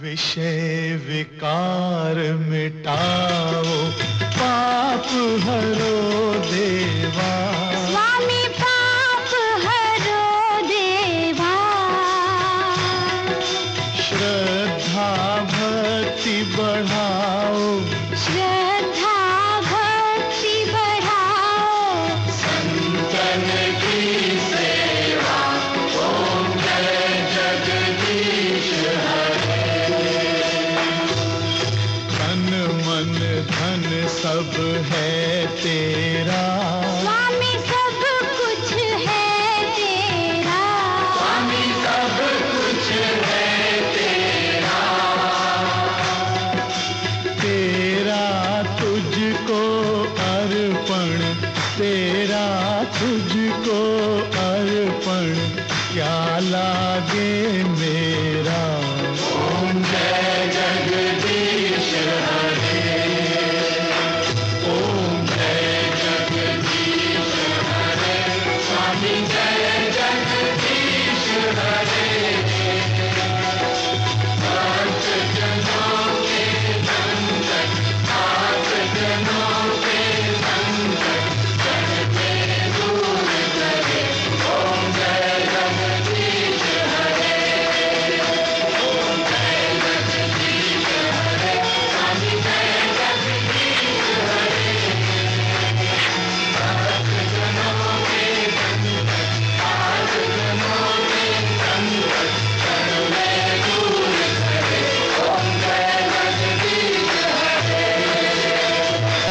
विषय विकार मिटाओ पाप हरो देवा। स्वामी पाप हरो देवा। श्रद्धा भक्ति बढ़ाओ। धन सब है तेरा। स्वामी सब कुछ है तेरा। स्वामी सब कुछ है तेरा। तेरा तुझको अर्पण तेरा तुझको अर्पण क्या लागे मेरे